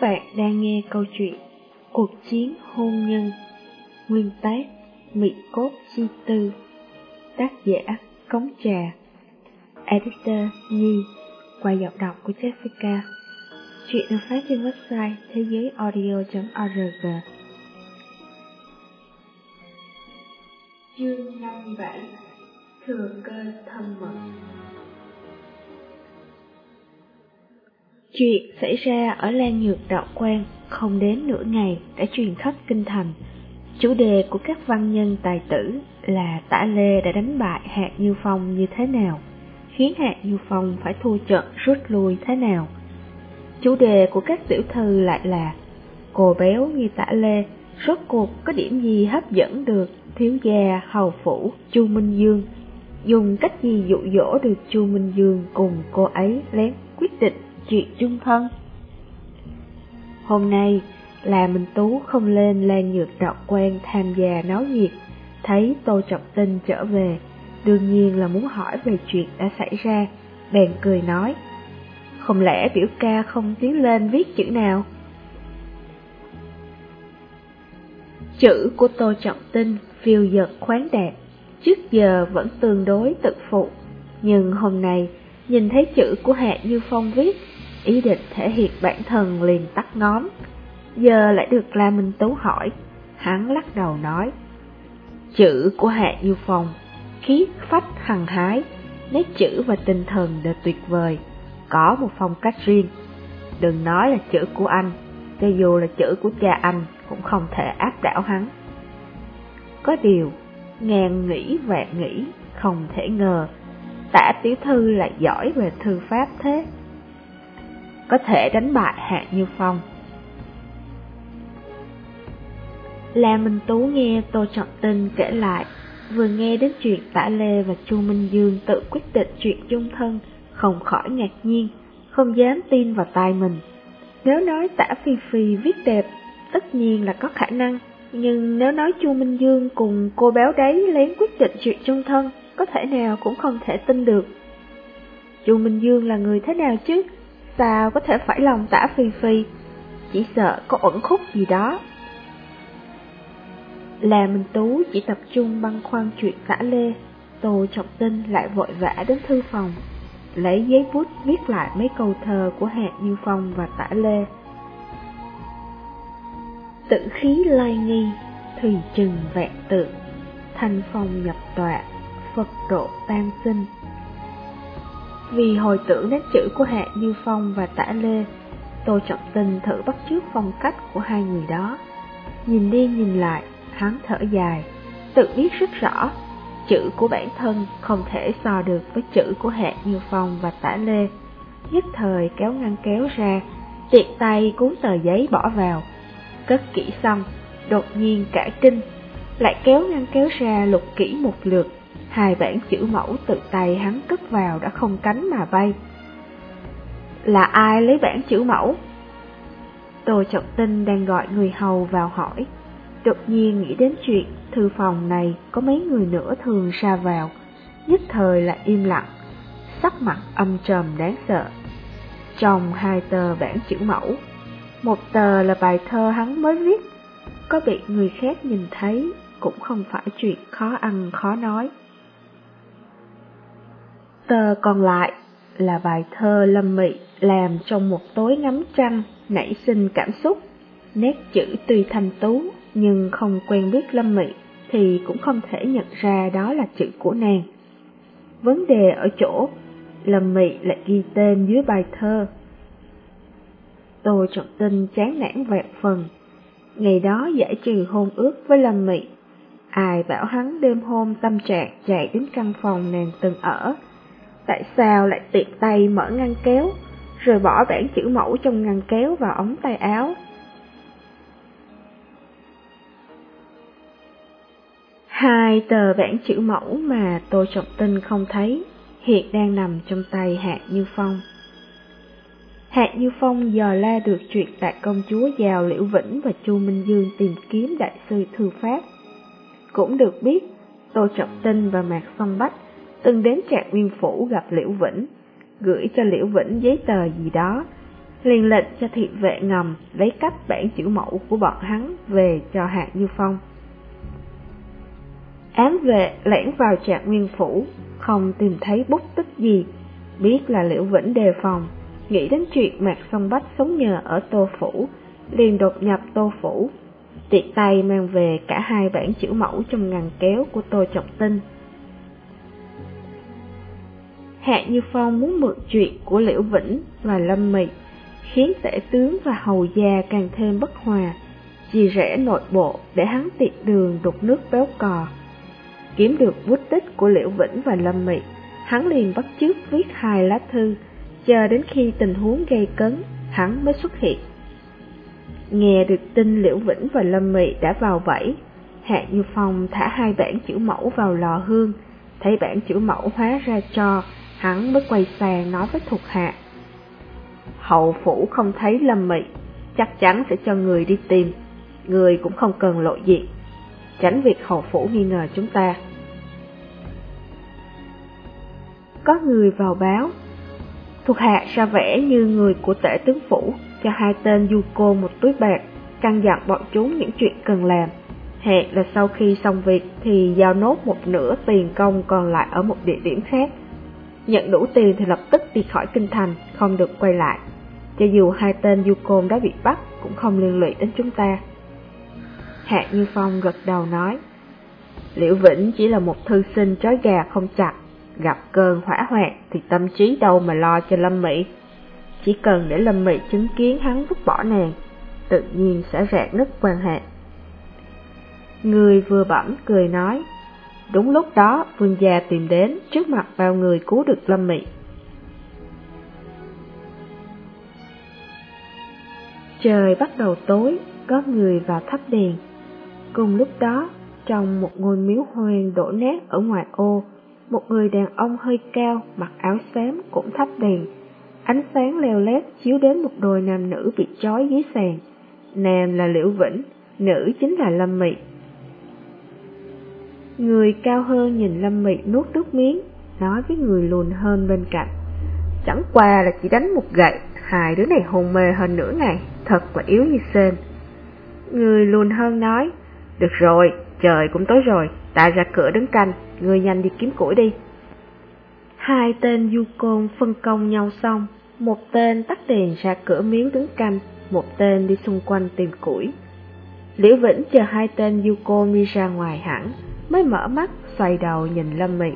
bạn đang nghe câu chuyện Cuộc chiến hôn nhân, Nguyên tác Mỹ cốt chi tư, Tác giả Cống Trà, Editor Nhi, Qua giọng đọc của Jessica. Chuyện được phát trên website thế giới audio.org Chương 57 Thừa cơ thâm mật. Chuyện xảy ra ở Lan Nhược Đạo Quan không đến nửa ngày đã truyền khắp kinh thành. Chủ đề của các văn nhân tài tử là Tả Lê đã đánh bại Hạ Như Phong như thế nào, khiến Hạ Như Phong phải thua trận rút lui thế nào. Chủ đề của các tiểu thư lại là Cô béo như Tả Lê, rốt cuộc có điểm gì hấp dẫn được thiếu gia hầu phủ Chu Minh Dương, dùng cách gì dụ dỗ được Chu Minh Dương cùng cô ấy lén quyết định chuyện chung thân. Hôm nay là Minh Tú không lên Lan Nhược Đạo Quan tham gia náo nhiệt, thấy Tô Trọng Tinh trở về, đương nhiên là muốn hỏi về chuyện đã xảy ra, bèn cười nói, không lẽ biểu ca không tiến lên viết chữ nào? Chữ của Tô Trọng Tinh phiêu dật khoáng đạt, trước giờ vẫn tương đối tự phụ, nhưng hôm nay nhìn thấy chữ của Hạ Như Phong viết, ý định thể hiện bản thân liền tắt ngón. Giờ lại được La Minh Tú hỏi, hắn lắc đầu nói, chữ của Hạ Như Phong, khí phách hằng hái, nét chữ và tinh thần đều tuyệt vời, có một phong cách riêng. Đừng nói là chữ của anh, cho dù là chữ của cha anh cũng không thể áp đảo hắn. Có điều, ngàn nghĩ vạn nghĩ, không thể ngờ, tả tiểu thư lại giỏi về thư pháp thế có thể đánh bại Hạ Như Phong. La Minh Tú nghe Tô Trọng Tinh kể lại, vừa nghe đến chuyện Tả Lê và Chu Minh Dương tự quyết định chuyện chung thân, không khỏi ngạc nhiên, không dám tin vào tai mình. Nếu nói Tả Phi Phi viết đẹp, tất nhiên là có khả năng, nhưng nếu nói Chu Minh Dương cùng cô béo đấy lén quyết định chuyện chung thân, có thể nào cũng không thể tin được. Chu Minh Dương là người thế nào chứ? Sao có thể phải lòng tả Phi Phi, chỉ sợ có ẩn khúc gì đó. Là Minh Tú chỉ tập trung băn khoăn chuyện tả Lê, Tô Trọng Tinh lại vội vã đến thư phòng, lấy giấy bút viết lại mấy câu thơ của Hạ Như Phong và tả Lê. tự khí lai nghi, thùy trừng vẹn tự, thanh phong nhập tọa, Phật độ tam sinh. Vì hồi tưởng đến chữ của Hạ Như Phong và Tả Lê, Tô Trọng tình thử bắt chước phong cách của hai người đó. Nhìn đi nhìn lại, hắn thở dài, tự biết rất rõ, chữ của bản thân không thể so được với chữ của Hạ Như Phong và Tả Lê. Nhất thời kéo ngăn kéo ra, tiện tay cuốn tờ giấy bỏ vào. Cất kỹ xong, đột nhiên cả kinh, lại kéo ngăn kéo ra lục kỹ một lượt hai bản chữ mẫu tự tay hắn cất vào đã không cánh mà bay. Là ai lấy bản chữ mẫu? Tô Trọng Tinh đang gọi người hầu vào hỏi, đột nhiên nghĩ đến chuyện thư phòng này có mấy người nữa thường ra vào, nhất thời lại im lặng, sắc mặt âm trầm đáng sợ. Trong hai tờ bản chữ mẫu, một tờ là bài thơ hắn mới viết, có bị người khác nhìn thấy cũng không phải chuyện khó ăn khó nói. Tờ còn lại là bài thơ Lâm Mị làm trong một tối ngắm trăng nảy sinh cảm xúc. Nét chữ tuy thanh tú nhưng không quen biết Lâm Mị thì cũng không thể nhận ra đó là chữ của nàng. Vấn đề ở chỗ Lâm Mị lại ghi tên dưới bài thơ. Tô Trọng Tinh chán nản vẹn phần. Ngày đó giải trừ hôn ước với Lâm Mị. Ai bảo hắn đêm hôm tâm trạng chạy đến căn phòng nàng từng ở, tại sao lại tiện tay mở ngăn kéo, rồi bỏ bản chữ mẫu trong ngăn kéo vào ống tay áo. Hai tờ bản chữ mẫu mà Tô Trọng Tinh không thấy, hiện đang nằm trong tay Hạ Như Phong. Hạ Như Phong dò la được chuyện tại công chúa giàu Liễu Vĩnh và Chu Minh Dương tìm kiếm đại sư thư pháp. Cũng được biết, Tô Trọng Tinh và Mạc Song Bách từng đến trạng nguyên phủ gặp Liễu Vĩnh, gửi cho Liễu Vĩnh giấy tờ gì đó, liền lệnh cho thị vệ ngầm lấy cắp bản chữ mẫu của bọn hắn về cho Hạ Như Phong. Ám vệ lẻn vào trạng nguyên phủ, không tìm thấy bút tích gì, biết là Liễu Vĩnh đề phòng, nghĩ đến chuyện Mạc Sông Bách sống nhờ ở Tô Phủ, liền đột nhập Tô Phủ, tiện tay mang về cả hai bản chữ mẫu trong ngàn kéo của Tô Trọng Tinh. Hạ Như Phong muốn mượn chuyện của Liễu Vĩnh và Lâm Mị, khiến tể tướng và hầu gia càng thêm bất hòa, chỉ rẽ nội bộ để hắn tiện đường đục nước béo cò. Kiếm được bút tích của Liễu Vĩnh và Lâm Mị, hắn liền bắt chước viết hai lá thư, chờ đến khi tình huống gây cấn, hắn mới xuất hiện. Nghe được tin Liễu Vĩnh và Lâm Mị đã vào bẫy, Hạ Như Phong thả hai bản chữ mẫu vào lò hương, thấy bản chữ mẫu hóa ra cho, hắn mới quay sang nói với thuộc hạ. Hậu phủ không thấy Lâm Mị, chắc chắn sẽ cho người đi tìm, người cũng không cần lộ diện, tránh việc hậu phủ nghi ngờ chúng ta. Có người vào báo, thuộc hạ ra vẻ như người của tể tướng phủ, cho hai tên du cô một túi bạc, căn dặn bọn chúng những chuyện cần làm. Hẹn là sau khi xong việc thì giao nốt một nửa tiền công còn lại ở một địa điểm khác. Nhận đủ tiền thì lập tức đi khỏi kinh thành, không được quay lại. Cho dù hai tên du côn đã bị bắt cũng không liên lụy đến chúng ta. Hạ Như Phong gật đầu nói, Liễu Vĩnh chỉ là một thư sinh trói gà không chặt, gặp cơn hỏa hoạn thì tâm trí đâu mà lo cho Lâm Mỹ. Chỉ cần để Lâm Mỹ chứng kiến hắn vứt bỏ nàng, tự nhiên sẽ rạn nứt quan hệ. Người vừa bẩm cười nói, đúng lúc đó vương gia tìm đến trước mặt bao người cứu được Lâm Mị. Trời bắt đầu tối, có người vào thắp đèn. Cùng lúc đó, trong một ngôi miếu hoang đổ nát ở ngoài ô, một người đàn ông hơi cao mặc áo xám cũng thắp đèn Ánh sáng leo lét chiếu đến một đôi nam nữ bị trói dưới sàn. Nam là Liễu Vĩnh, nữ chính là Lâm Mị. Người cao hơn nhìn Lâm Mị nuốt nước miếng, nói với người lùn hơn bên cạnh. Chẳng qua là chỉ đánh một gậy, hai đứa này hồn mê hơn nửa ngày, thật là yếu như sên. Người lùn hơn nói, được rồi, trời cũng tối rồi, ta ra cửa đứng canh, người nhanh đi kiếm củi đi. Hai tên du côn phân công nhau xong, một tên tắt đèn ra cửa miếu đứng canh, một tên đi xung quanh tìm củi. Liễu Vĩnh chờ hai tên du côn đi ra ngoài hẳn, mới mở mắt xoay đầu nhìn Lâm Mị.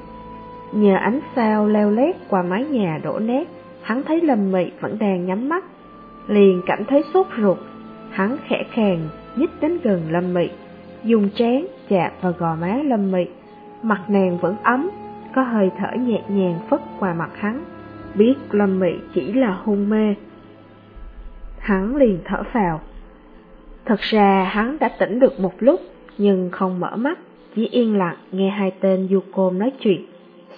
Nhờ ánh sao leo lét qua mái nhà đổ nét, hắn thấy Lâm Mị vẫn đang nhắm mắt, liền cảm thấy sốt ruột. Hắn khẽ khàng nhích đến gần Lâm Mị, dùng trán chạm vào gò má Lâm Mị, mặt nàng vẫn ấm, có hơi thở nhẹ nhàng phất qua mặt hắn, biết Lâm Mị chỉ là hôn mê. Hắn liền thở phào. Thật ra hắn đã tỉnh được một lúc, nhưng không mở mắt, chỉ yên lặng nghe hai tên du côn nói chuyện,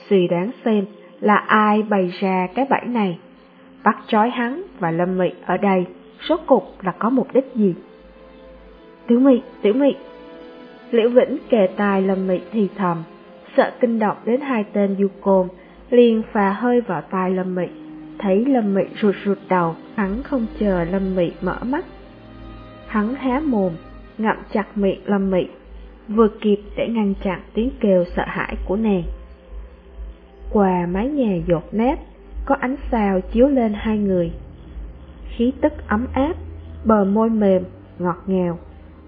suy đoán xem là ai bày ra cái bẫy này. Bắt trói hắn và Lâm Mị ở đây, số cục là có mục đích gì? Tiểu Mị, Tiểu Mị. Liễu Vĩnh kề tai Lâm Mị thì thầm, sợ kinh động đến hai tên du côn, liền phà hơi vào tai Lâm Mị. Thấy Lâm Mị rụt rụt đầu, hắn không chờ Lâm Mị mở mắt. Hắn há mồm, ngậm chặt miệng Lâm Mị, vừa kịp để ngăn chặn tiếng kêu sợ hãi của nàng. Qua mái nhà dột nát, có ánh sao chiếu lên hai người. Khí tức ấm áp, bờ môi mềm, ngọt ngào.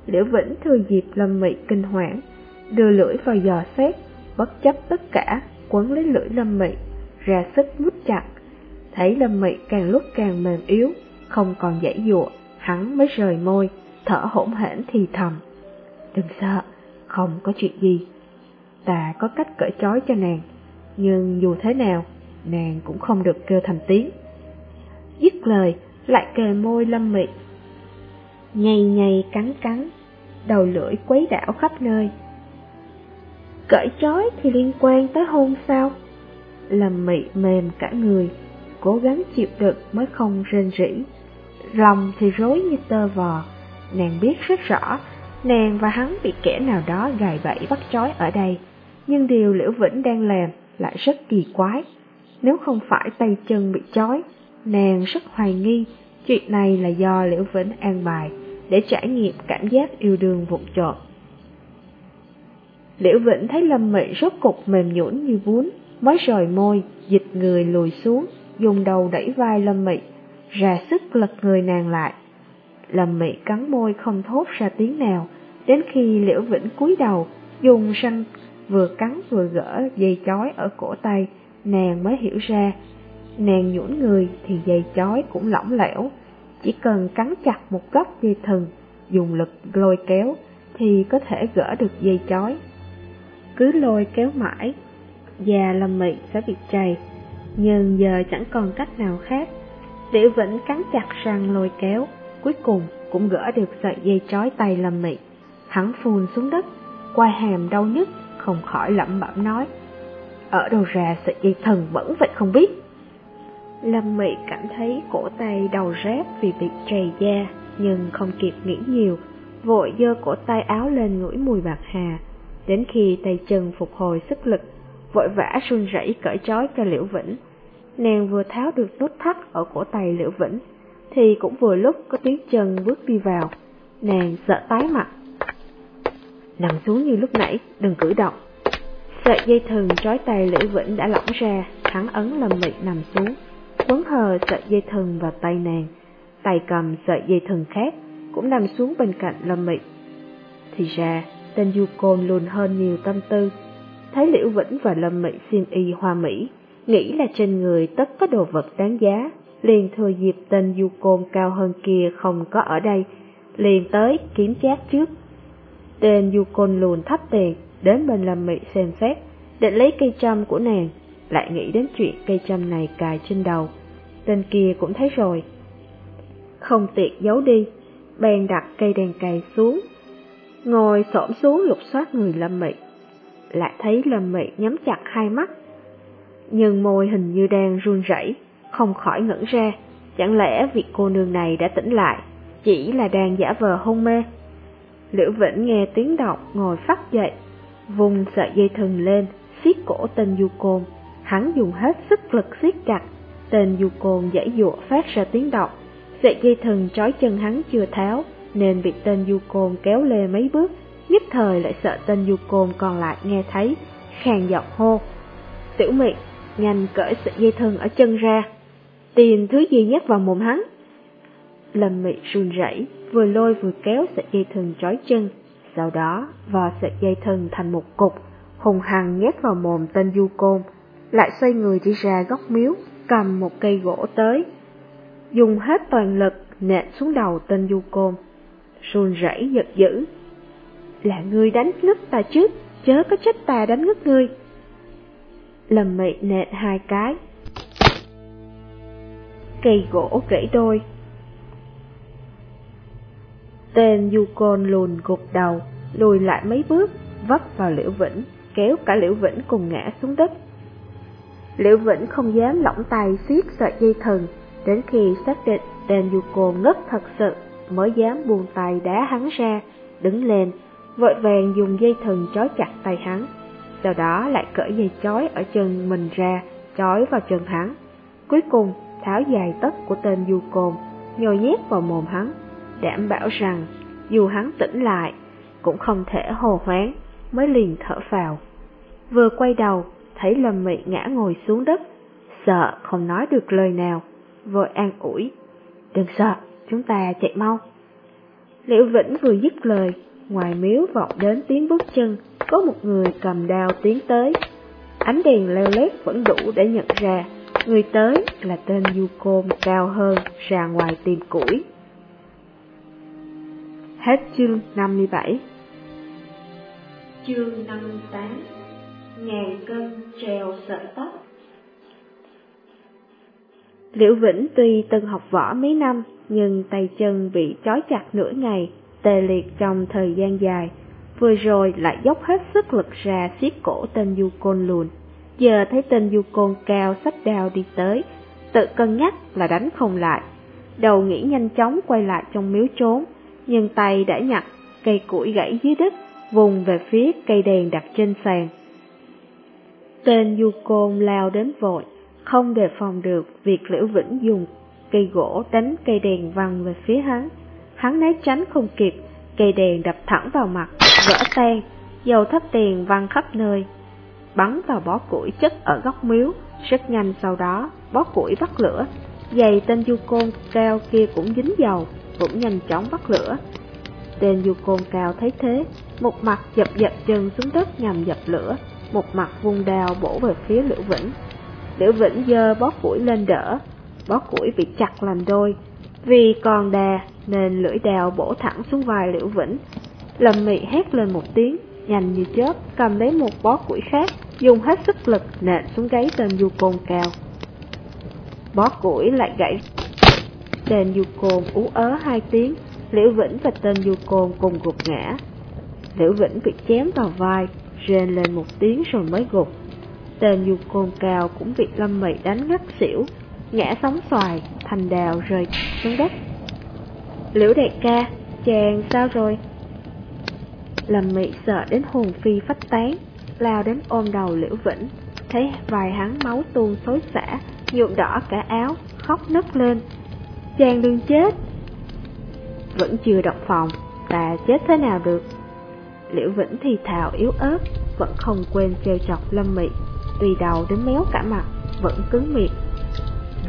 Liễu Vĩnh thừa dịp Lâm Mị kinh hoảng, đưa lưỡi vào giò xét, bất chấp tất cả, quấn lấy lưỡi Lâm Mị, ra sức mút chặt. Thấy Lâm Mị càng lúc càng mềm yếu, không còn dãy dụa, hắn mới rời môi, thở hỗn hển thì thầm. Đừng sợ, không có chuyện gì. Ta có cách cởi trói cho nàng, nhưng dù thế nào, nàng cũng không được kêu thành tiếng. Dứt lời, lại kề môi Lâm Mị. Nhầy nhầy cắn cắn, đầu lưỡi quấy đảo khắp nơi, Cởi trói thì liên quan tới hôn sao? Lâm mị mềm cả người, cố gắng chịu đựng mới không rên rỉ. Lòng thì rối như tơ vò, nàng biết rất rõ, nàng và hắn bị kẻ nào đó gài bẫy bắt trói ở đây. Nhưng điều Liễu Vĩnh đang làm lại rất kỳ quái. Nếu không phải tay chân bị trói, nàng rất hoài nghi Chuyện này là do Liễu Vĩnh an bài để trải nghiệm cảm giác yêu đương vụn trộm. Liễu Vĩnh thấy Lâm Mị rốt cục mềm nhũn như bún, mới rời môi, dịch người lùi xuống, dùng đầu đẩy vai Lâm Mị, ra sức lật người nàng lại. Lâm Mị cắn môi không thốt ra tiếng nào, đến khi Liễu Vĩnh cúi đầu, dùng răng vừa cắn vừa gỡ dây chói ở cổ tay, nàng mới hiểu ra. Nàng nhũn người thì dây chói cũng lỏng lẻo, chỉ cần cắn chặt một góc dây thừng, dùng lực lôi kéo thì có thể gỡ được dây chói. Cứ lôi kéo mãi, già Lâm Mị sẽ bị chày, nhưng giờ chẳng còn cách nào khác. Liễu Vĩnh cắn chặt răng lôi kéo, cuối cùng cũng gỡ được sợi dây trói tay Lâm Mị. Hắn phun xuống đất, quai hàm đau nhức, không khỏi lẩm bẩm nói. Ở đâu ra sợi dây thần bẩn vậy không biết. Lâm Mị cảm thấy cổ tay đầu rát vì bị trầy da, nhưng không kịp nghĩ nhiều, vội dơ cổ tay áo lên ngửi mùi bạc hà. Đến khi tay chân phục hồi sức lực, vội vã run rẩy cởi trói cho Liễu Vĩnh. Nàng vừa tháo được nút thắt ở cổ tay Liễu Vĩnh, thì cũng vừa lúc có tiếng chân bước đi vào. Nàng sợ tái mặt. Nằm xuống như lúc nãy, đừng cử động. Sợi dây thừng trói tay Liễu Vĩnh đã lỏng ra, hắn ấn Lâm Mị nằm xuống, quấn hờ sợi dây thừng vào tay nàng, tay cầm sợi dây thừng khác cũng nằm xuống bên cạnh Lâm Mị. Thì ra, tên Du Côn luôn hơn nhiều tâm tư, thấy Liễu Vĩnh và Lâm Mị xin y hoa mỹ, nghĩ là trên người tất có đồ vật đáng giá, liền thừa dịp tên Du Côn cao hơn kia không có ở đây, liền tới kiếm chát trước. Tên Du Côn lùn thấp tiền, đến bên Lâm Mị xem xét, định lấy cây châm của nàng, lại nghĩ đến chuyện cây châm này cài trên đầu. Tên kia cũng thấy rồi. Không tiện giấu đi, bèn đặt cây đèn cày xuống, ngồi xổm xuống lục soát người Lâm Mị. Lại thấy Lâm Mị nhắm chặt hai mắt, nhưng môi hình như đang run rẩy, không khỏi ngẩn ra, chẳng lẽ vị cô nương này đã tỉnh lại, chỉ là đang giả vờ hôn mê. Liễu Vĩnh nghe tiếng động ngồi phát dậy, vùng sợi dây thừng lên, siết cổ tên du côn. Hắn dùng hết sức lực siết chặt, tên du côn dãy dụa phát ra tiếng động. Sợi dây thừng trói chân hắn chưa tháo, nên bị tên du côn kéo lê mấy bước, nhất thời lại sợ tên du côn còn lại nghe thấy, khàn giọng hô. Tiểu mị, nhanh cởi sợi dây thừng ở chân ra, tìm thứ gì nhét vào mồm hắn. Lâm mị run rẩy, vừa lôi vừa kéo sợi dây thừng trói chân, sau đó vò sợi dây thừng thành một cục, hùng hằng nhét vào mồm tên du côn, lại xoay người đi ra góc miếu, cầm một cây gỗ tới, dùng hết toàn lực nện xuống đầu tên du côn, run rẩy giật dữ. Là ngươi đánh ngất ta trước, chớ có trách ta đánh ngất ngươi. Lâm mị nện hai cái. Cây gỗ gãy đôi. Tên du côn lùn gục đầu, lùi lại mấy bước, vấp vào liễu vĩnh, kéo cả liễu vĩnh cùng ngã xuống đất. Liễu vĩnh không dám lỏng tay siết sợi dây thần, đến khi xác định tên du côn ngất thật sự mới dám buông tay đá hắn ra, đứng lên, vội vàng dùng dây thừng trói chặt tay hắn, sau đó lại cởi dây chói ở chân mình ra, trói vào chân hắn. Cuối cùng, tháo dài tất của tên du côn, nhồi nhét vào mồm hắn, đảm bảo rằng dù hắn tỉnh lại, cũng không thể hồ hoáng, mới liền thở phào. Vừa quay đầu, thấy Lâm Mị ngã ngồi xuống đất, sợ không nói được lời nào, vội an ủi. Đừng sợ, chúng ta chạy mau. Liễu Vĩnh vừa dứt lời, ngoài miếu vọng đến tiếng bước chân, có một người cầm đao tiến tới. Ánh đèn leo lét vẫn đủ để nhận ra, người tới là tên du côn cao hơn ra ngoài tìm củi. Hết chương 57 Chương 58 Ngàn cân treo sợi tóc Liễu Vĩnh tuy từng học võ mấy năm, nhưng tay chân bị trói chặt nửa ngày, tê liệt trong thời gian dài, vừa rồi lại dốc hết sức lực ra siết cổ tên du côn lùn. Giờ thấy tên du côn cao sách đao đi tới, tự cân nhắc là đánh không lại. Đầu nghĩ nhanh chóng quay lại trong miếu trốn, nhưng tay đã nhặt cây củi gãy dưới đất, vùng về phía cây đèn đặt trên sàn. Tên du côn lao đến vội, không đề phòng được việc Liễu Vĩnh dùng cây gỗ đánh cây đèn văng về phía hắn. Hắn né tránh không kịp, cây đèn đập thẳng vào mặt, vỡ tan, dầu thắp đèn văng khắp nơi, bắn vào bó củi chất ở góc miếu, rất nhanh sau đó, bó củi bắt lửa, giày tên du côn cao kia cũng dính dầu, cũng nhanh chóng bắt lửa. Tên du côn cao thấy thế, một mặt dập dập chân xuống đất nhằm dập lửa, một mặt vung đao bổ về phía Liễu Vĩnh. Liễu Vĩnh giơ bó củi lên đỡ, bó củi bị chặt làm đôi, vì còn đà nên lưỡi đao bổ thẳng xuống vai Liễu Vĩnh. Lâm Mị hét lên một tiếng, nhanh như chớp cầm lấy một bó củi khác, dùng hết sức lực nện xuống gáy tên du côn cao. Bó củi lại gãy. Tên du côn ú ớ hai tiếng, Liễu Vĩnh và tên du côn cùng gục ngã. Liễu Vĩnh bị chém vào vai, rên lên một tiếng rồi mới gục. Tên du côn cao cũng bị Lâm Mị đánh ngất xỉu, ngã sóng xoài, thành đào rơi xuống đất. Liễu đại ca, chàng sao rồi? Lâm Mị sợ đến hồn phi phách tán, lao đến ôm đầu Liễu Vĩnh, thấy vài hắn máu tuôn xối xả, nhuộm đỏ cả áo, khóc nấc lên. Chàng đừng chết! Vẫn chưa động phòng, ta chết thế nào được? Liễu Vĩnh thì thào yếu ớt, vẫn không quên trêu chọc Lâm Mị, tùy đầu đến méo cả mặt, vẫn cứng miệng.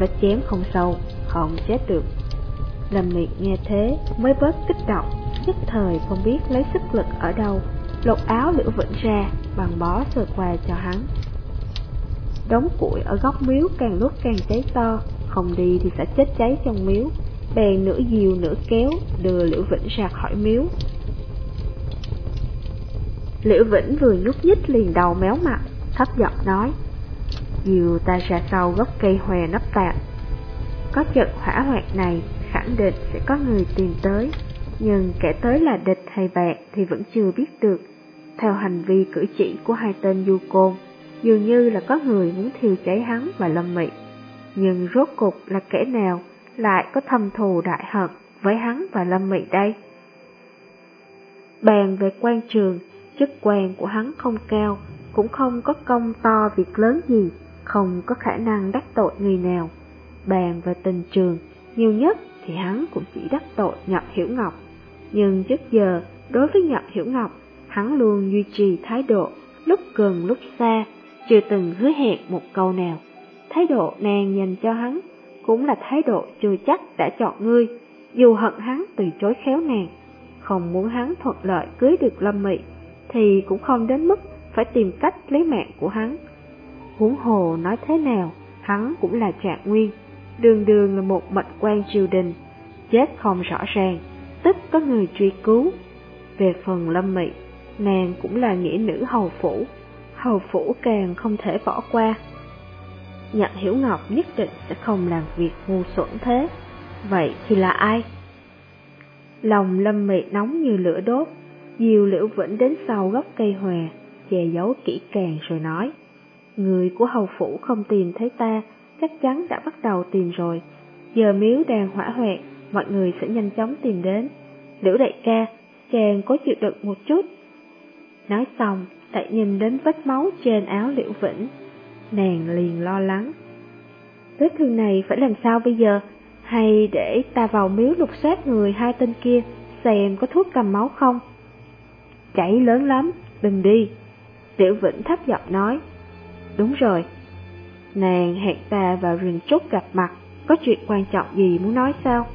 Vết chém không sâu, không chết được. Lâm Mị nghe thế mới bớt kích động, nhất thời không biết lấy sức lực ở đâu, lột áo Liễu Vĩnh ra, bằng bó sờ qua cho hắn. Đống củi ở góc miếu càng lúc càng cháy to, không đi thì sẽ chết cháy trong miếu, bèn nửa diều nửa kéo đưa Liễu Vĩnh ra khỏi miếu. Liễu Vĩnh vừa nhúc nhích liền đầu méo mặt, thấp giọng nói, dìu ta ra sau gốc cây hòe nấp tạm. Có trận hỏa hoạn này, khẳng định sẽ có người tìm tới, nhưng kẻ tới là địch hay bạn thì vẫn chưa biết được. Theo hành vi cử chỉ của hai tên du côn, dường như là có người muốn thiêu cháy hắn và Lâm Mị. Nhưng rốt cục là kẻ nào lại có thâm thù đại hận với hắn và Lâm Mị đây? Bàn về quan trường, chức quan của hắn không cao, cũng không có công to việc lớn gì, không có khả năng đắc tội người nào. Bàn về tình trường, nhiều nhất thì hắn cũng chỉ đắc tội Nhậm Hiểu Ngọc. Nhưng trước giờ, đối với Nhậm Hiểu Ngọc, hắn luôn duy trì thái độ lúc gần lúc xa, chưa từng hứa hẹn một câu nào. Thái độ nàng dành cho hắn cũng là thái độ chưa chắc đã chọn ngươi, dù hận hắn từ chối khéo nàng, không muốn hắn thuận lợi cưới được Lâm Mị, thì cũng không đến mức phải tìm cách lấy mạng của hắn. Huống hồ nói thế nào, hắn cũng là trạng nguyên, đường đường là một mệnh quan triều đình, chết không rõ ràng, tức có người truy cứu. Về phần Lâm Mị, nàng cũng là nghĩa nữ hầu phủ, hầu phủ càng không thể bỏ qua. Nhận Hiểu Ngọc nhất định sẽ không làm việc ngu xuẩn thế, vậy thì là ai? Lòng Lâm Mị nóng như lửa đốt, Diều Liễu Vĩnh đến sau gốc cây hòe, che giấu kỹ càng rồi nói, người của hầu phủ không tìm thấy ta, chắc chắn đã bắt đầu tìm rồi, giờ miếu đang hỏa hoạn, mọi người sẽ nhanh chóng tìm đến. Liễu đại ca, chàng có chịu đựng một chút. Nói xong, lại nhìn đến vết máu trên áo Liễu Vĩnh, nàng liền lo lắng. Vết thương này phải làm sao bây giờ? Hay để ta vào miếu lục soát người hai tên kia, xem có thuốc cầm máu không? Chảy lớn lắm, đừng đi. Liễu Vĩnh thấp giọng nói. Đúng rồi. Nàng hẹn ta vào rừng trúc gặp mặt, có chuyện quan trọng gì muốn nói sao?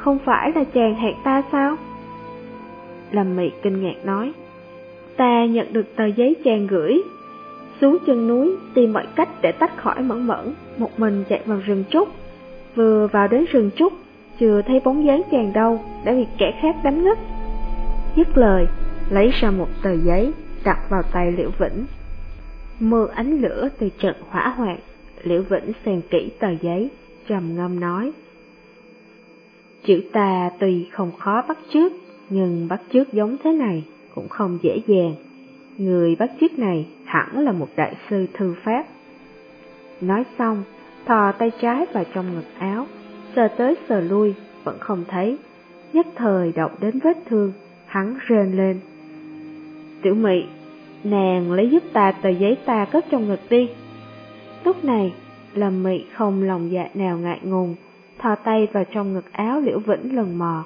Không phải là chàng hẹn ta sao? Lâm Mị kinh ngạc nói. Ta nhận được tờ giấy chàng gửi. Xuống chân núi, tìm mọi cách để tách khỏi mẫn mẫn, một mình chạy vào rừng trúc. Vừa vào đến rừng trúc, chưa thấy bóng dáng chàng đâu, đã bị kẻ khác đánh ngất. Dứt lời, lấy ra một tờ giấy, đặt vào tay Liễu Vĩnh. Mưa ánh lửa từ trận hỏa hoạn, Liễu Vĩnh xem kỹ tờ giấy, trầm ngâm nói. Chữ ta tuy không khó bắt chước, nhưng bắt chước giống thế này cũng không dễ dàng. Người bắt chước này hẳn là một đại sư thư pháp. Nói xong, thò tay trái vào trong ngực áo, sờ tới sờ lui, vẫn không thấy. Nhất thời động đến vết thương, hắn rên lên. Tiểu mị, nàng lấy giúp ta tờ giấy ta cất trong ngực đi. Lúc này, Lâm mị không lòng dạ nào ngại ngùng, thò tay vào trong ngực áo Liễu Vĩnh lần mò.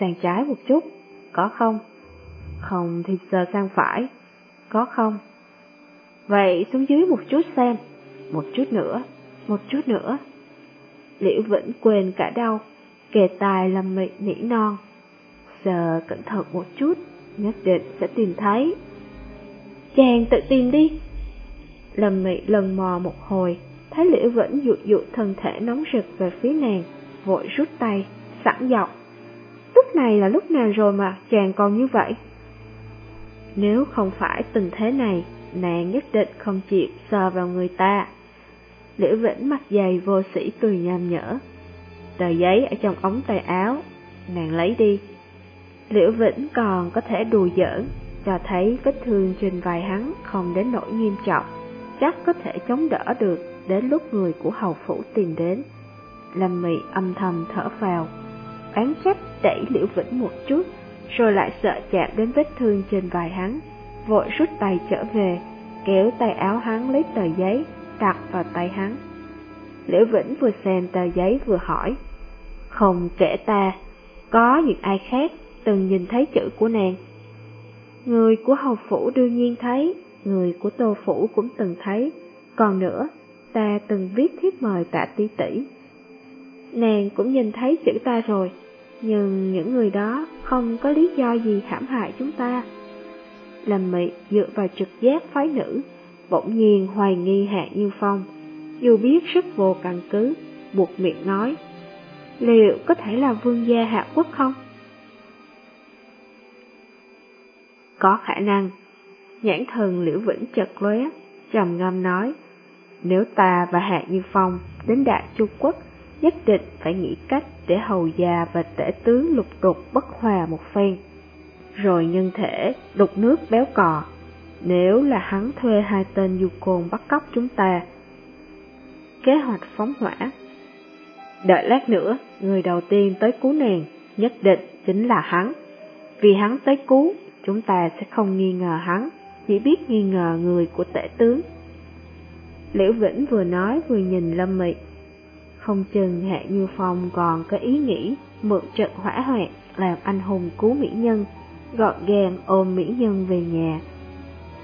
Sang trái một chút, có không? Không thì giờ sang phải, có không? Vậy xuống dưới một chút xem, một chút nữa, một chút nữa. Liễu Vĩnh quên cả đau, kề tài làm mị nỉ non. Giờ cẩn thận một chút, nhất định sẽ tìm thấy. Chàng tự tìm đi. Lâm mị lần mò một hồi, thấy Liễu Vĩnh dụ dụ thân thể nóng rực về phía nàng, vội rút tay, sẵn dọc. Lúc này là lúc nào rồi mà chàng còn như vậy? Nếu không phải tình thế này, nàng nhất định không chịu sờ vào người ta. Liễu Vĩnh mặt dày vô sĩ cười nham nhở. Tờ giấy ở trong ống tay áo, nàng lấy đi. Liễu Vĩnh còn có thể đùa giỡn, cho thấy vết thương trên vai hắn không đến nỗi nghiêm trọng, chắc có thể chống đỡ được đến lúc người của hầu phủ tìm đến. Lâm Mị âm thầm thở vào, oán trách đẩy Liễu Vĩnh một chút, rồi lại sợ chạm đến vết thương trên vai hắn, vội rút tay trở về, kéo tay áo hắn lấy tờ giấy, đặt vào tay hắn. Liễu Vĩnh vừa xem tờ giấy vừa hỏi, không kể ta, có những ai khác từng nhìn thấy chữ của nàng. Người của hầu phủ đương nhiên thấy, người của tô phủ cũng từng thấy, còn nữa, ta từng viết thiếp mời tạ tỷ tỷ. Nàng cũng nhìn thấy chữ ta rồi, nhưng những người đó không có lý do gì hãm hại chúng ta. Lâm Mị dựa vào trực giác phái nữ, bỗng nhiên hoài nghi Hạ Như Phong, dù biết rất vô căn cứ, buộc miệng nói, liệu có thể là vương gia Hạ Quốc không? Có khả năng. Nhãn thần Liễu Vĩnh chật lóe, trầm ngâm nói, nếu ta và Hạ Như Phong đến Đại Chu Quốc, nhất định phải nghĩ cách để hầu già và tể tướng lục đục bất hòa một phen. Rồi nhân thể đục nước béo cò, nếu là hắn thuê hai tên du côn bắt cóc chúng ta. Kế hoạch phóng hỏa Đợi lát nữa, người đầu tiên tới cứu nàng, nhất định chính là hắn. Vì hắn tới cứu, chúng ta sẽ không nghi ngờ hắn, chỉ biết nghi ngờ người của tể tướng. Liễu Vĩnh vừa nói vừa nhìn Lâm Mị. Không chừng Hạ Như Phong còn có ý nghĩ mượn trận hỏa hoạn làm anh hùng cứu mỹ nhân, gọn gàng ôm mỹ nhân về nhà.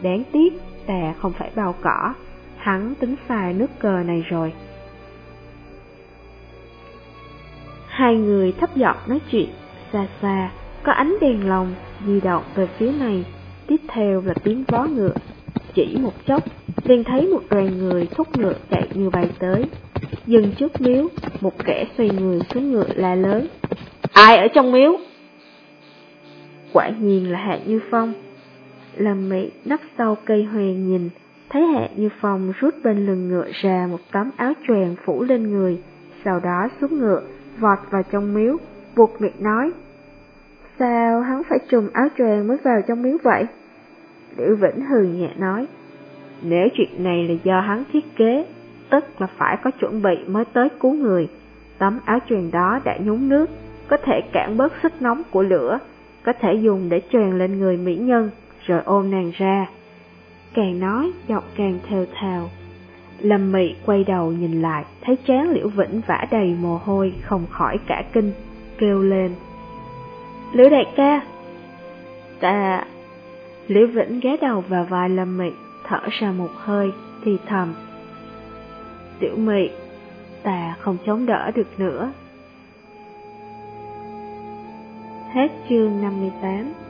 Đáng tiếc ta không phải bao cỏ, hắn tính xài nước cờ này rồi. Hai người thấp giọng nói chuyện, xa xa, có ánh đèn lồng di động về phía này, tiếp theo là tiếng vó ngựa. Chỉ một chốc, liền thấy một đoàn người thúc ngựa chạy như bay tới. Dừng trước miếu, một kẻ xoay người xuống ngựa la lớn. Ai ở trong miếu? Quả nhiên là Hạ Như Phong. Lâm Mỹ nấp sau cây hoàng nhìn, thấy Hạ Như Phong rút bên lưng ngựa ra một tấm áo choàng phủ lên người, sau đó xuống ngựa, vọt vào trong miếu, buộc miệng nói. Sao hắn phải trùm áo choàng mới vào trong miếu vậy? Liễu Vĩnh hừ nhẹ nói, nếu chuyện này là do hắn thiết kế, tức là phải có chuẩn bị mới tới cứu người. Tấm áo choàng đó đã nhúng nước, có thể cản bớt sức nóng của lửa, có thể dùng để choàng lên người mỹ nhân, rồi ôm nàng ra. Càng nói, giọng càng thều thào. Lâm Mị quay đầu nhìn lại, thấy trán Liễu Vĩnh vã đầy mồ hôi, không khỏi cả kinh, kêu lên. Liễu đại ca! Ta... Liễu Vĩnh ghé đầu vào vai Lâm Mị, thở ra một hơi, thì thầm. Tiểu Mị, ta không chống đỡ được nữa. Hết chương 58